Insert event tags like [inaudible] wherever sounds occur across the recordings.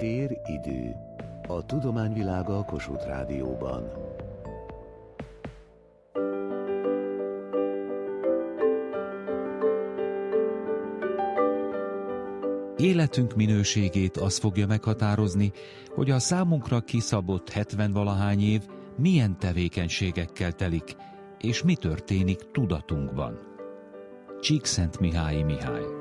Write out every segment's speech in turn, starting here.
Tér idő. A tudományvilága a Kossuth Rádióban. Életünk minőségét az fogja meghatározni, hogy a számunkra kiszabott 70 valahány év milyen tevékenységekkel telik, és mi történik tudatunkban. Csíkszent Mihály Mihály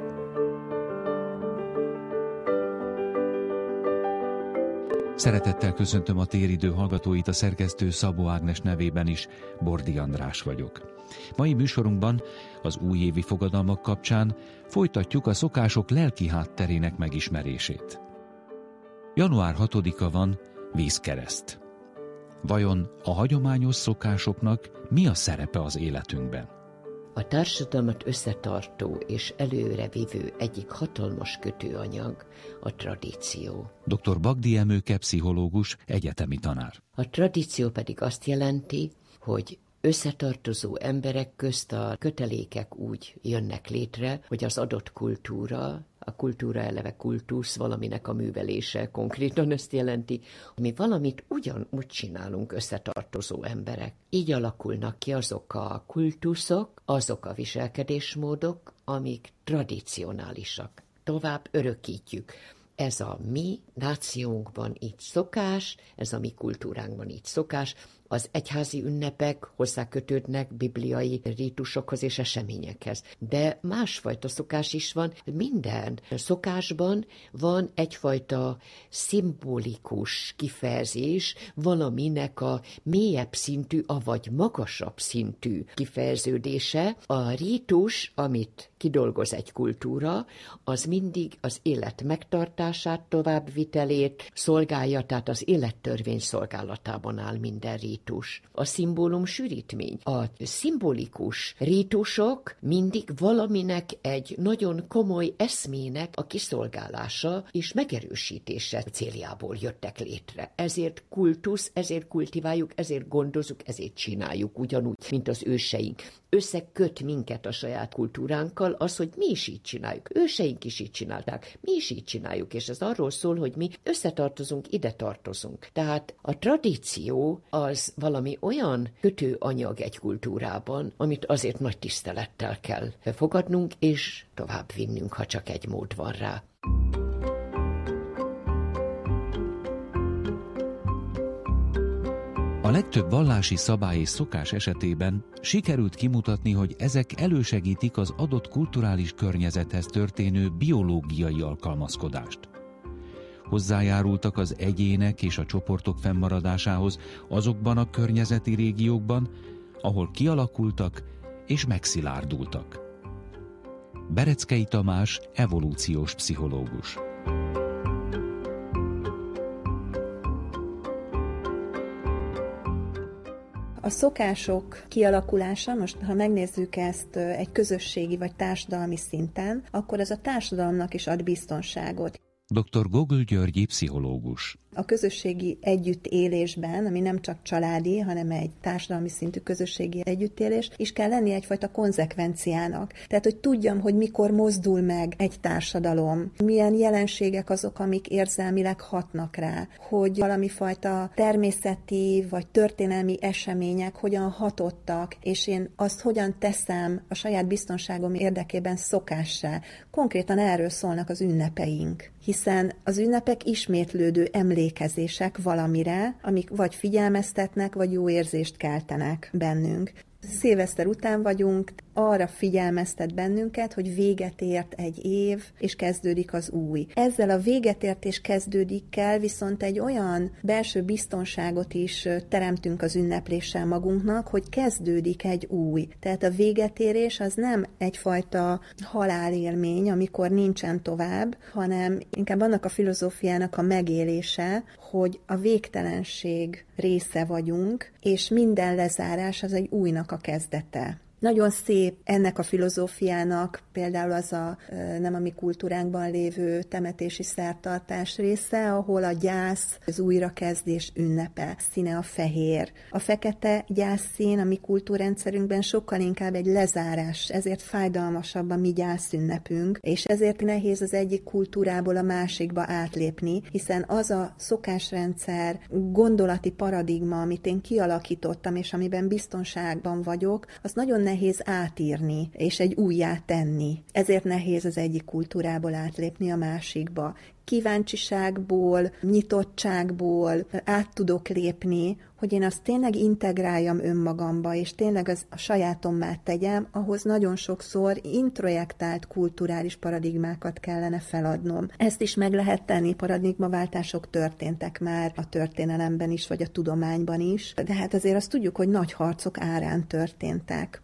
Szeretettel köszöntöm a téridő hallgatóit a szerkesztő Szabó Ágnes nevében is, Bordi András vagyok. Mai műsorunkban az újévi fogadalmak kapcsán folytatjuk a szokások lelki hátterének megismerését. Január 6-a van, vízkereszt. Vajon a hagyományos szokásoknak mi a szerepe az életünkben? A társadalmat összetartó és előrevívő egyik hatalmas kötőanyag a tradíció. Dr. Bagdi Emőke, pszichológus, egyetemi tanár. A tradíció pedig azt jelenti, hogy összetartozó emberek közt a kötelékek úgy jönnek létre, hogy az adott kultúra, a kultúra eleve kultusz, valaminek a művelése konkrétan ezt jelenti, hogy mi valamit ugyanúgy csinálunk összetartozó emberek. Így alakulnak ki azok a kultuszok, azok a viselkedésmódok, amik tradicionálisak. Tovább örökítjük ez a mi nációnkban így szokás, ez a mi kultúránkban így szokás, az egyházi ünnepek hozzákötődnek bibliai rítusokhoz és eseményekhez. De másfajta szokás is van. Minden szokásban van egyfajta szimbolikus kifejezés, valaminek a mélyebb szintű, avagy magasabb szintű kifejeződése. A rítus, amit kidolgoz egy kultúra, az mindig az élet megtartását, továbbvitelét szolgálja, tehát az élettörvény szolgálatában áll minden rítus rítus, a szimbólum sűrítmény. A szimbolikus rítusok mindig valaminek egy nagyon komoly eszmének a kiszolgálása és megerősítése céljából jöttek létre. Ezért kultusz, ezért kultiváljuk, ezért gondozunk, ezért csináljuk ugyanúgy, mint az őseink összeköt minket a saját kultúránkkal, az, hogy mi is így csináljuk. Őseink is így csinálták, mi is így csináljuk, és ez arról szól, hogy mi összetartozunk, ide tartozunk. Tehát a tradíció az valami olyan kötőanyag egy kultúrában, amit azért nagy tisztelettel kell fogadnunk, és tovább vinnünk, ha csak egy mód van rá. A legtöbb vallási szabály és szokás esetében sikerült kimutatni, hogy ezek elősegítik az adott kulturális környezethez történő biológiai alkalmazkodást. Hozzájárultak az egyének és a csoportok fennmaradásához azokban a környezeti régiókban, ahol kialakultak és megszilárdultak. Bereckei Tamás evolúciós pszichológus. A szokások kialakulása, most ha megnézzük ezt egy közösségi vagy társadalmi szinten, akkor ez a társadalomnak is ad biztonságot. Dr. Gogol Györgyi pszichológus a közösségi együttélésben, ami nem csak családi, hanem egy társadalmi szintű közösségi együttélés, is kell lenni egyfajta konzekvenciának. Tehát, hogy tudjam, hogy mikor mozdul meg egy társadalom, milyen jelenségek azok, amik érzelmileg hatnak rá, hogy valami fajta természeti vagy történelmi események hogyan hatottak, és én azt hogyan teszem a saját biztonságom érdekében szokássá. Konkrétan erről szólnak az ünnepeink, hiszen az ünnepek ismétlődő emlék emlékezések valamire, amik vagy figyelmeztetnek, vagy jó érzést keltenek bennünk. Szilveszter után vagyunk, arra figyelmeztet bennünket, hogy véget ért egy év, és kezdődik az új. Ezzel a véget ért és kezdődik kell viszont egy olyan belső biztonságot is teremtünk az ünnepléssel magunknak, hogy kezdődik egy új. Tehát a végetérés az nem egyfajta halálélmény, amikor nincsen tovább, hanem inkább annak a filozófiának a megélése, hogy a végtelenség része vagyunk, és minden lezárás az egy újnak a kezdete. Nagyon szép ennek a filozófiának például az a nem a mi kultúránkban lévő temetési szertartás része, ahol a gyász, az újrakezdés ünnepe, színe a fehér. A fekete gyászszín a mi kultúrrendszerünkben sokkal inkább egy lezárás, ezért fájdalmasabb a mi gyászünnepünk, és ezért nehéz az egyik kultúrából a másikba átlépni, hiszen az a szokásrendszer, gondolati paradigma, amit én kialakítottam, és amiben biztonságban vagyok, az nagyon nehéz átírni, és egy újjá tenni. Ezért nehéz az egyik kultúrából átlépni a másikba. Kíváncsiságból, nyitottságból át tudok lépni, hogy én azt tényleg integráljam önmagamba, és tényleg az a sajátommá tegyem, ahhoz nagyon sokszor introjektált kulturális paradigmákat kellene feladnom. Ezt is meg lehet tenni, paradigmaváltások történtek már a történelemben is, vagy a tudományban is, de hát azért azt tudjuk, hogy nagy harcok árán történtek.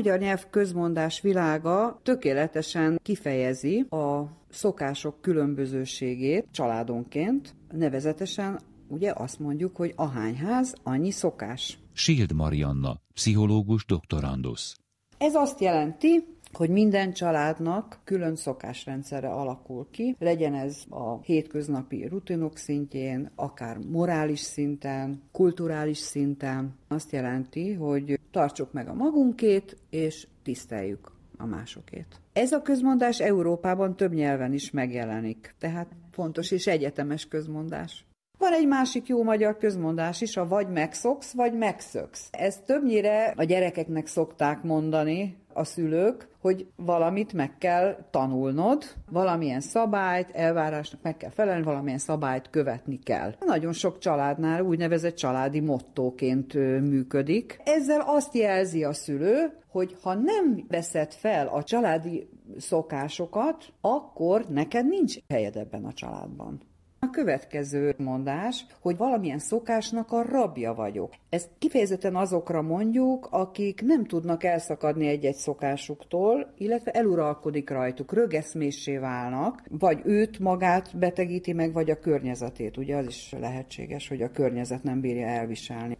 Magyar nyelv közmondás világa tökéletesen kifejezi a szokások különbözőségét családonként, nevezetesen ugye azt mondjuk, hogy ahány ház, annyi szokás. Sild Marianna, pszichológus doktorandusz. Ez azt jelenti, hogy minden családnak külön szokásrendszere alakul ki, legyen ez a hétköznapi rutinok szintjén, akár morális szinten, kulturális szinten. Azt jelenti, hogy tartsuk meg a magunkét, és tiszteljük a másokét. Ez a közmondás Európában több nyelven is megjelenik, tehát fontos és egyetemes közmondás. Van egy másik jó magyar közmondás is, a vagy megszoksz, vagy megszöksz. Ez többnyire a gyerekeknek szokták mondani a szülők, hogy valamit meg kell tanulnod, valamilyen szabályt, elvárásnak meg kell felelni, valamilyen szabályt követni kell. Nagyon sok családnál úgynevezett családi mottóként működik. Ezzel azt jelzi a szülő, hogy ha nem veszed fel a családi szokásokat, akkor neked nincs helyed ebben a családban. A következő mondás, hogy valamilyen szokásnak a rabja vagyok. Ezt kifejezetten azokra mondjuk, akik nem tudnak elszakadni egy-egy szokásuktól, illetve eluralkodik rajtuk, rögeszméssé válnak, vagy őt magát betegíti meg, vagy a környezetét. Ugye az is lehetséges, hogy a környezet nem bírja elviselni.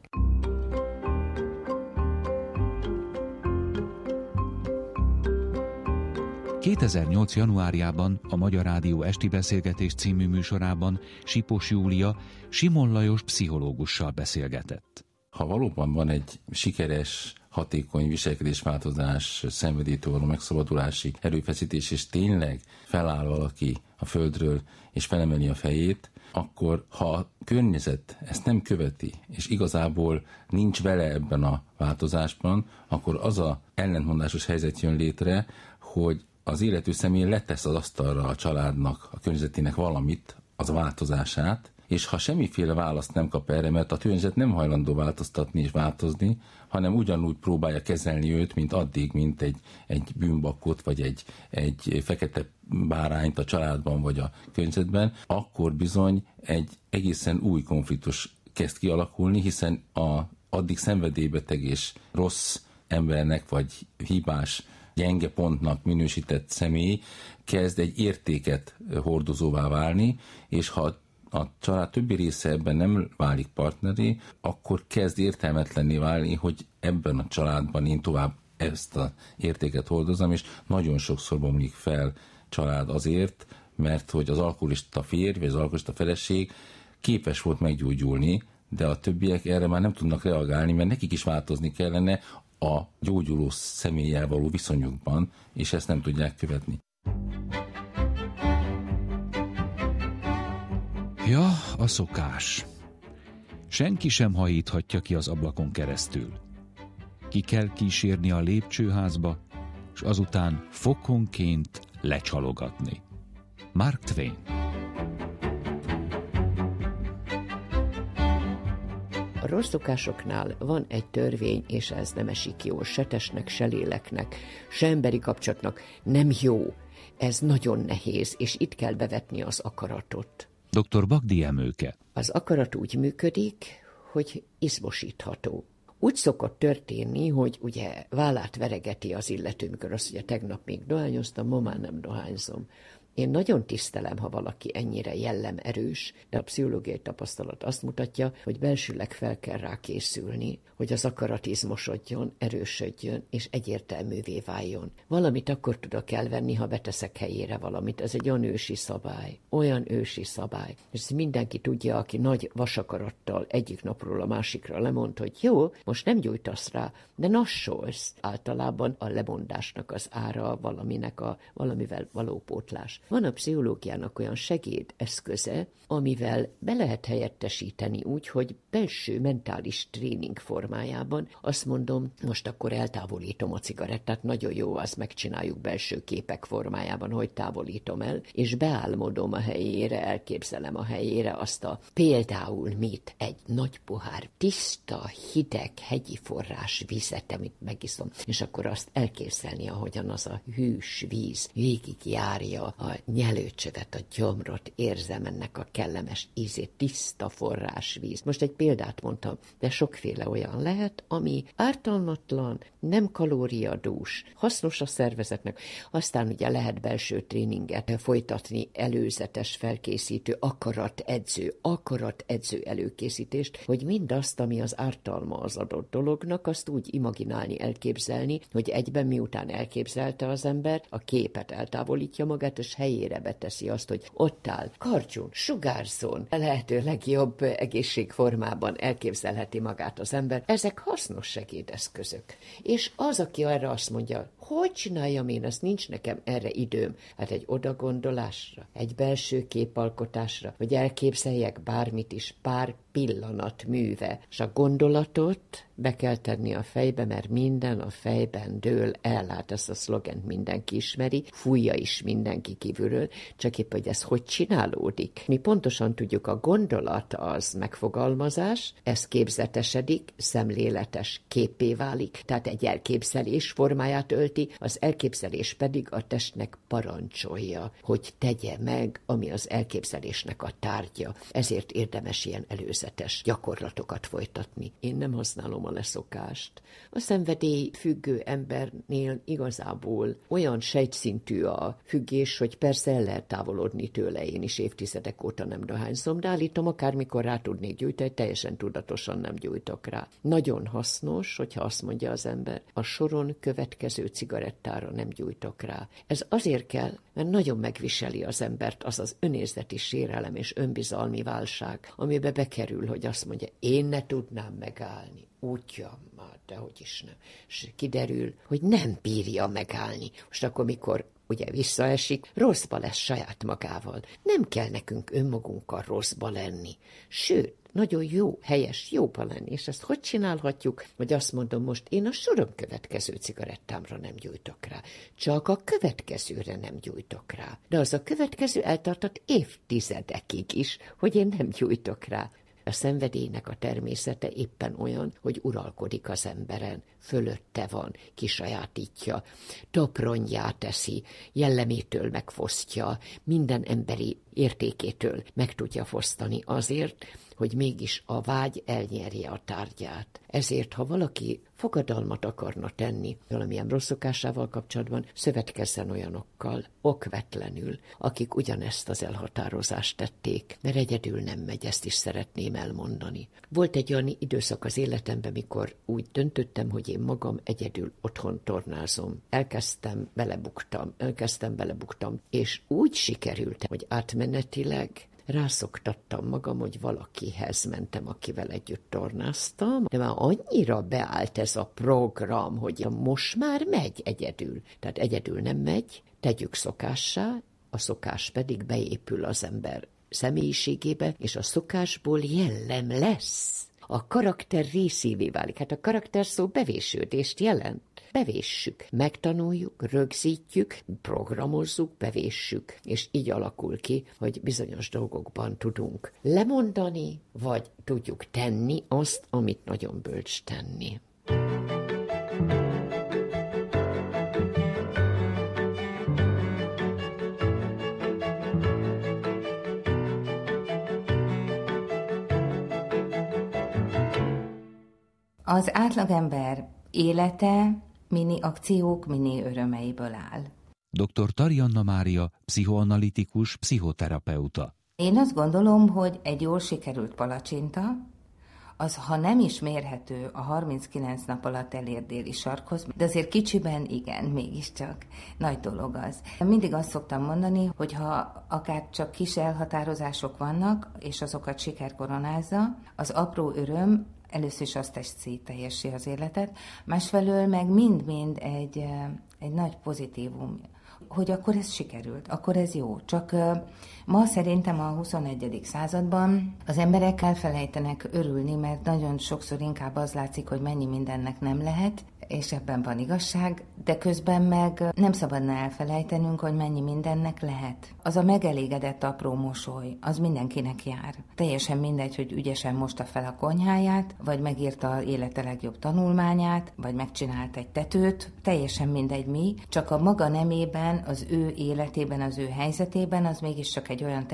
2008. januárjában a Magyar Rádió Esti Beszélgetés című műsorában Sipos Júlia Simon Lajos pszichológussal beszélgetett. Ha valóban van egy sikeres hatékony viselkedésváltozás, szenvedétől való megszabadulási erőfeszítés, és tényleg feláll valaki a földről, és felemeli a fejét, akkor ha a környezet ezt nem követi, és igazából nincs vele ebben a változásban, akkor az a ellentmondásos helyzet jön létre, hogy az életű személy letesz az asztalra a családnak, a környezetének valamit, az változását, és ha semmiféle választ nem kap erre, mert a környezet nem hajlandó változtatni és változni, hanem ugyanúgy próbálja kezelni őt, mint addig, mint egy, egy bűnbakot, vagy egy, egy fekete bárányt a családban, vagy a környezetben, akkor bizony egy egészen új konfliktus kezd kialakulni, hiszen a addig szenvedélybeteg és rossz embernek, vagy hibás gyenge pontnak minősített személy kezd egy értéket hordozóvá válni, és ha a család többi része ebben nem válik partneri, akkor kezd értelmetlenné válni, hogy ebben a családban én tovább ezt a értéket hordozom, és nagyon sokszor bomlik fel család azért, mert hogy az alkoholista férj, vagy az alkoholista feleség képes volt meggyógyulni, de a többiek erre már nem tudnak reagálni, mert nekik is változni kellene a gyógyuló személlyel való viszonyukban, és ezt nem tudják követni. Ja, a szokás. Senki sem hajíthatja ki az ablakon keresztül. Ki kell kísérni a lépcsőházba, és azután fokonként lecsalogatni. Mark Twain rossz szokásoknál van egy törvény, és ez nem esik jól se testnek, se léleknek, se emberi kapcsolatnak. Nem jó. Ez nagyon nehéz, és itt kell bevetni az akaratot. Dr. Bagdi Emőke. Az akarat úgy működik, hogy izmosítható. úgy szokott történni, hogy ugye vállát veregeti az illető, mikor azt mondja, tegnap még dohányoztam, ma már nem dohányzom. Én nagyon tisztelem, ha valaki ennyire jellem erős, de a pszichológiai tapasztalat azt mutatja, hogy belsőleg fel kell rá készülni, hogy az akaratizmosodjon, erősödjön, és egyértelművé váljon. Valamit akkor tudok elvenni, ha beteszek helyére valamit. Ez egy olyan ősi szabály. Olyan ősi szabály. És mindenki tudja, aki nagy vasakarattal egyik napról a másikra lemond, hogy jó, most nem gyújtasz rá, de nassolsz. Általában a lemondásnak az ára valaminek a valamivel való pótlás. Van a pszichológiának olyan segédeszköze, amivel be lehet helyettesíteni úgy, hogy belső mentális tréning formájában. Azt mondom, most akkor eltávolítom a cigarettát, nagyon jó, azt megcsináljuk belső képek formájában, hogy távolítom el, és beálmodom a helyére, elképzelem a helyére azt a például mit, egy nagy pohár tiszta, hideg, hegyi forrás vizet, amit megiszom, és akkor azt elképzelni, ahogyan az a hűs víz végigjárja a nyelőcsövet, a gyomrot, érzem ennek a kellemes ízét, tiszta forrásvíz. Most egy példát mondtam, de sokféle olyan lehet, ami ártalmatlan, nem kalóriadús, hasznos a szervezetnek. Aztán ugye lehet belső tréninget folytatni, előzetes felkészítő, akarat edző, akarat edző előkészítést, hogy mindazt, ami az ártalma az adott dolognak, azt úgy imaginálni, elképzelni, hogy egyben miután elképzelte az ember, a képet eltávolítja magát, és helyére beteszi azt, hogy ott áll, karcsún, sugárzón, lehető legjobb egészségformában elképzelheti magát az ember. Ezek hasznos segédeszközök. És az, aki arra azt mondja, hogy csináljam én, azt nincs nekem erre időm. Hát egy odagondolásra, egy belső képalkotásra, hogy elképzeljek bármit is, pár pillanat műve, és a gondolatot be kell tenni a fejbe, mert minden a fejben dől el. Hát ezt a szlogent mindenki ismeri, fújja is mindenki kívülről, csak épp, hogy ez hogy csinálódik. Mi pontosan tudjuk, a gondolat az megfogalmazás, ez képzetesedik, szemléletes képé válik, tehát egy elképzelés formáját ölti, az elképzelés pedig a testnek parancsolja, hogy tegye meg, ami az elképzelésnek a tárgya. Ezért érdemes ilyen előzetes gyakorlatokat folytatni. Én nem használom a leszokást. A szenvedély függő embernél igazából olyan sejtszintű a függés, hogy persze el lehet távolodni tőle. Én is évtizedek óta nem dohányzom, de állítom, akármikor rá tudnék gyújtani, teljesen tudatosan nem gyújtok rá. Nagyon hasznos, hogyha azt mondja az ember, a soron következő cigarettára nem gyújtok rá. Ez azért kell, mert nagyon megviseli az embert az az önérzeti sérelem és önbizalmi válság, amibe bekerül, hogy azt mondja, én ne tudnám megállni útjammal, de hogy is nem. És kiderül, hogy nem bírja megállni. Most akkor, mikor ugye visszaesik, rosszba lesz saját magával. Nem kell nekünk önmagunkkal rosszba lenni. Sőt, nagyon jó, helyes, jóba lenni. És ezt hogy csinálhatjuk? Hogy azt mondom most, én a sorom következő cigarettámra nem gyújtok rá. Csak a következőre nem gyújtok rá. De az a következő eltartott évtizedekig is, hogy én nem gyújtok rá. A szenvedélynek a természete éppen olyan, hogy uralkodik az emberen, fölötte van, kisajátítja, topronjá teszi, jellemétől megfosztja, minden emberi értékétől meg tudja fosztani azért, hogy mégis a vágy elnyerje a tárgyát. Ezért, ha valaki fogadalmat akarna tenni valamilyen rossz szokásával kapcsolatban, szövetkezzen olyanokkal, okvetlenül, akik ugyanezt az elhatározást tették, mert egyedül nem megy, ezt is szeretném elmondani. Volt egy olyan időszak az életemben, mikor úgy döntöttem, hogy én magam egyedül otthon tornázom. Elkezdtem, belebuktam, elkezdtem, belebuktam, és úgy sikerült, hogy átmenetileg rászoktattam magam, hogy valakihez mentem, akivel együtt tornáztam, de már annyira beállt ez a program, hogy most már megy egyedül. Tehát egyedül nem megy, tegyük szokássá, a szokás pedig beépül az ember személyiségébe, és a szokásból jellem lesz. A karakter részévé válik. Hát a karakter szó bevésődést jelent bevéssük, megtanuljuk, rögzítjük, programozzuk, bevéssük, és így alakul ki, hogy bizonyos dolgokban tudunk lemondani, vagy tudjuk tenni azt, amit nagyon bölcs tenni. Az átlagember élete mini akciók, mini örömeiből áll. Dr. Tarianna Mária, pszichoanalitikus, pszichoterapeuta. Én azt gondolom, hogy egy jól sikerült palacsinta, az, ha nem is mérhető a 39 nap alatt elért déli sarkhoz, de azért kicsiben igen, mégiscsak nagy dolog az. Mindig azt szoktam mondani, hogy ha akár csak kis elhatározások vannak, és azokat siker koronázza, az apró öröm először is azt teszi teljessé az életet, másfelől meg mind-mind egy, egy nagy pozitívum hogy akkor ez sikerült, akkor ez jó. Csak ma szerintem a 21. században az emberek elfelejtenek örülni, mert nagyon sokszor inkább az látszik, hogy mennyi mindennek nem lehet, és ebben van igazság, de közben meg nem szabadna elfelejtenünk, hogy mennyi mindennek lehet. Az a megelégedett apró mosoly, az mindenkinek jár. Teljesen mindegy, hogy ügyesen mosta fel a konyháját, vagy megírta élete legjobb tanulmányát, vagy megcsinált egy tetőt, teljesen mindegy mi, csak a maga nemében, az ő életében, az ő helyzetében az mégiscsak egy olyan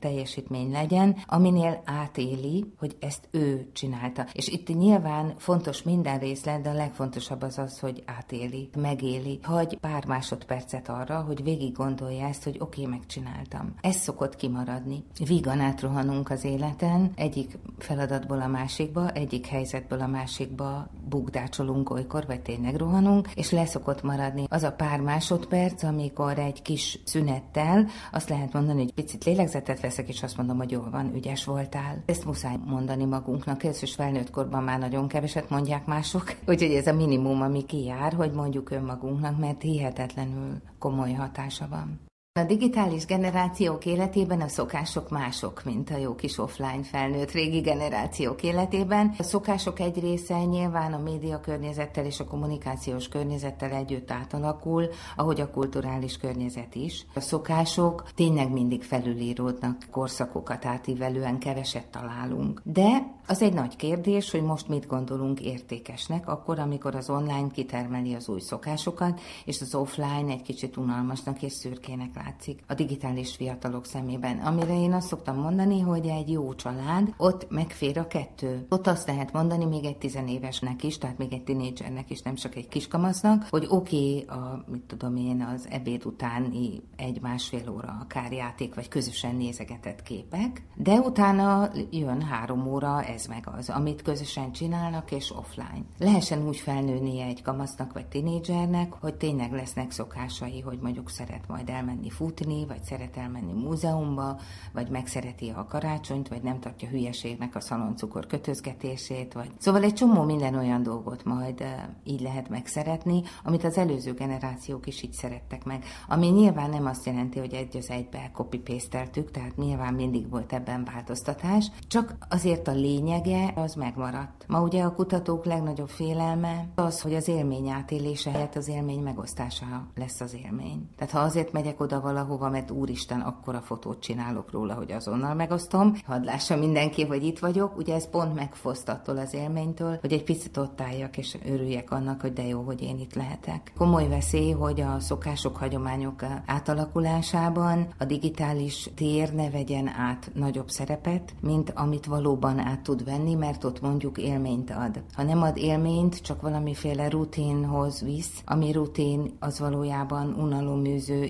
teljesítmény legyen, aminél átéli, hogy ezt ő csinálta. És itt nyilván fontos minden részlet, de a legfontosabb legfontosabb az az, hogy átéli, megéli. Hagy pár másodpercet arra, hogy végig gondolja ezt, hogy oké, okay, megcsináltam. Ez szokott kimaradni. Vígan átrohanunk az életen, egyik feladatból a másikba, egyik helyzetből a másikba bugdácsolunk olykor, vagy tényleg rohanunk, és leszokott maradni az a pár másodperc, amikor egy kis szünettel azt lehet mondani, hogy picit lélegzetet veszek, és azt mondom, hogy jól van, ügyes voltál. Ezt muszáj mondani magunknak, is felnőtt korban már nagyon keveset mondják mások, [laughs] úgyhogy ez a minimum minimum, ami kijár, hogy mondjuk önmagunknak, mert hihetetlenül komoly hatása van. A digitális generációk életében a szokások mások, mint a jó kis offline felnőtt régi generációk életében. A szokások egy része nyilván a média környezettel és a kommunikációs környezettel együtt átalakul, ahogy a kulturális környezet is. A szokások tényleg mindig felülíródnak, korszakokat átívelően keveset találunk. De az egy nagy kérdés, hogy most mit gondolunk értékesnek, akkor, amikor az online kitermeli az új szokásokat, és az offline egy kicsit unalmasnak és szürkének látszik a digitális fiatalok szemében. Amire én azt szoktam mondani, hogy egy jó család, ott megfér a kettő. Ott azt lehet mondani még egy tizenévesnek is, tehát még egy tinédzsernek is, nem csak egy kiskamasznak, hogy oké, okay, a, mit tudom én, az ebéd utáni egy-másfél óra akár játék, vagy közösen nézegetett képek, de utána jön három óra, ez meg az, amit közösen csinálnak, és offline. Lehessen úgy felnőni egy kamasznak vagy tinédzsernek, hogy tényleg lesznek szokásai, hogy mondjuk szeret majd elmenni futni, vagy szeret elmenni múzeumba, vagy megszereti a karácsonyt, vagy nem tartja hülyeségnek a szaloncukor kötözgetését, vagy... Szóval egy csomó minden olyan dolgot majd így lehet megszeretni, amit az előző generációk is így szerettek meg. Ami nyilván nem azt jelenti, hogy egy az egybe copy paste tehát nyilván mindig volt ebben változtatás, csak azért a lényege az megmaradt. Ma ugye a kutatók legnagyobb félelme az, hogy az élmény átélése helyett az élmény megosztása lesz az élmény. Tehát ha azért megyek oda valahova, mert úristen, akkora fotót csinálok róla, hogy azonnal megosztom, hadd lássa mindenki, hogy itt vagyok, ugye ez pont megfoszt attól az élménytől, hogy egy picit ott álljak és örüljek annak, hogy de jó, hogy én itt lehetek. Komoly veszély, hogy a szokások, hagyományok átalakulásában a digitális tér ne vegyen át nagyobb szerepet, mint amit valóban át tud venni, mert ott mondjuk élményt ad. Ha nem ad élményt, csak valamiféle rutinhoz visz, ami rutin az valójában unaloműző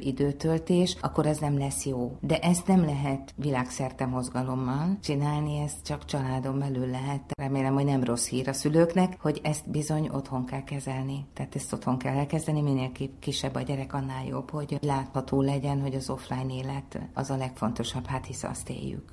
időtöltés, akkor ez nem lesz jó. De ezt nem lehet világszerte mozgalommal csinálni, ezt csak családon belül lehet. Remélem, hogy nem rossz hír a szülőknek, hogy ezt bizony otthon kell kezelni. Tehát ezt otthon kell elkezdeni, minél kisebb a gyerek, annál jobb, hogy látható legyen, hogy az offline élet az a legfontosabb, hát hisz azt éljük.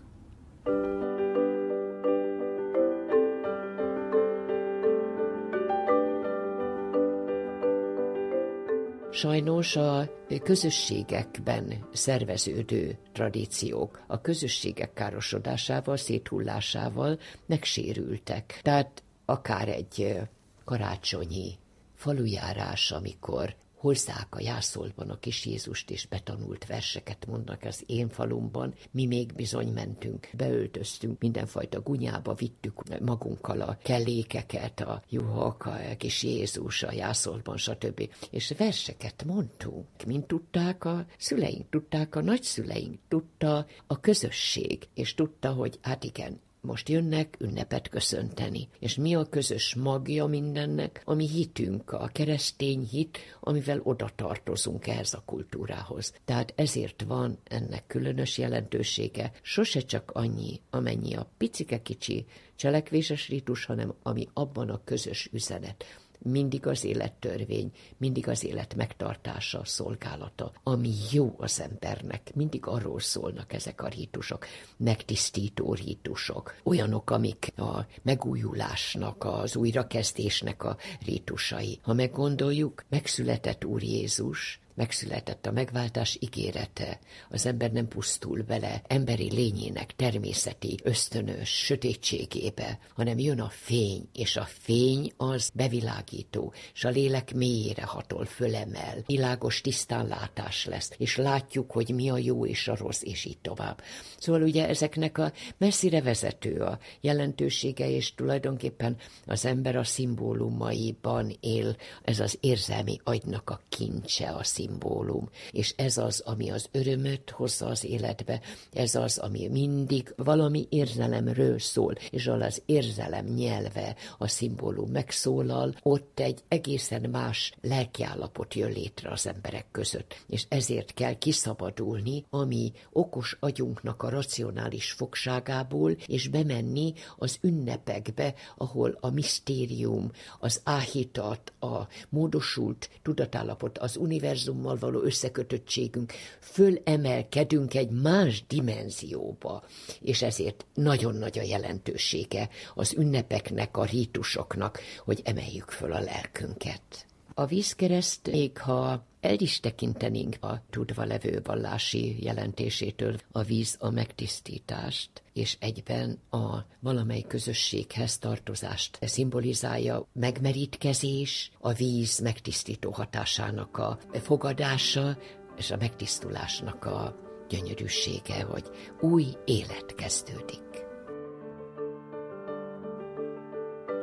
Sajnos a közösségekben szerveződő tradíciók a közösségek károsodásával, széthullásával megsérültek. Tehát akár egy karácsonyi falujárás, amikor hozzák a jászolban a kis Jézust, és betanult verseket mondnak az én falumban. Mi még bizony mentünk, beöltöztünk, mindenfajta gunyába vittük magunkkal a kellékeket, a juhok, a kis Jézus, a jászolban, stb. És verseket mondtunk, mint tudták a szüleink, tudták a nagyszüleink, tudta a közösség, és tudta, hogy hát igen, most jönnek ünnepet köszönteni. És mi a közös magja mindennek? A mi hitünk, a keresztény hit, amivel oda tartozunk ehhez a kultúrához. Tehát ezért van ennek különös jelentősége, sose csak annyi, amennyi a picike kicsi cselekvéses ritus, hanem ami abban a közös üzenet mindig az élettörvény, mindig az élet megtartása, szolgálata, ami jó az embernek. Mindig arról szólnak ezek a rítusok, megtisztító rítusok, olyanok, amik a megújulásnak, az újrakezdésnek a rítusai. Ha meggondoljuk, megszületett Úr Jézus, megszületett a megváltás ígérete. Az ember nem pusztul bele emberi lényének természeti, ösztönös sötétségébe, hanem jön a fény, és a fény az bevilágító, és a lélek mélyére hatol, fölemel, világos tisztánlátás lesz, és látjuk, hogy mi a jó és a rossz, és így tovább. Szóval ugye ezeknek a messzire vezető a jelentősége, és tulajdonképpen az ember a szimbólumaiban él, ez az érzelmi agynak a kincse, a szimbólum szimbólum, és ez az, ami az örömöt hozza az életbe, ez az, ami mindig valami érzelemről szól, és az érzelem nyelve, a szimbólum megszólal, ott egy egészen más lelkiállapot jön létre az emberek között, és ezért kell kiszabadulni, ami okos agyunknak a racionális fogságából, és bemenni az ünnepekbe, ahol a misztérium, az áhítat, a módosult tudatállapot, az univerzum univerzummal való összekötöttségünk, fölemelkedünk egy más dimenzióba, és ezért nagyon nagy a jelentősége az ünnepeknek, a rítusoknak, hogy emeljük föl a lelkünket. A vízkereszt, még ha el is tekintenénk a tudva levő vallási jelentésétől a víz a megtisztítást, és egyben a valamely közösséghez tartozást szimbolizálja megmerítkezés, a víz megtisztító hatásának a fogadása, és a megtisztulásnak a gyönyörűsége, hogy új élet kezdődik.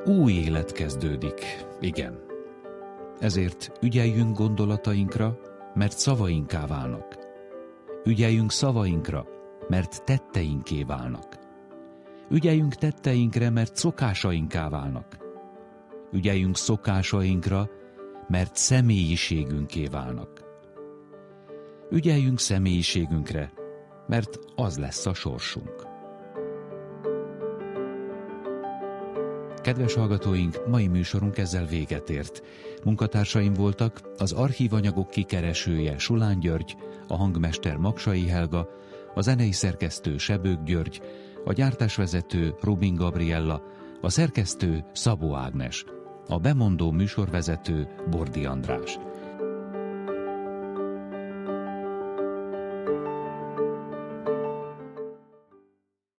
Új élet kezdődik, igen. Ezért ügyeljünk gondolatainkra, mert szavainká válnak. Ügyeljünk szavainkra, mert tetteinké válnak. Ügyeljünk tetteinkre, mert szokásainká válnak. Ügyeljünk szokásainkra, mert személyiségünké válnak. Ügyeljünk személyiségünkre, mert az lesz a sorsunk. Kedves hallgatóink, mai műsorunk ezzel véget ért. Munkatársaim voltak az archívanyagok kikeresője Sulán György, a hangmester Maksai Helga, a zenei szerkesztő Sebők György, a gyártásvezető Rubin Gabriella, a szerkesztő Szabó Ágnes, a bemondó műsorvezető Bordi András.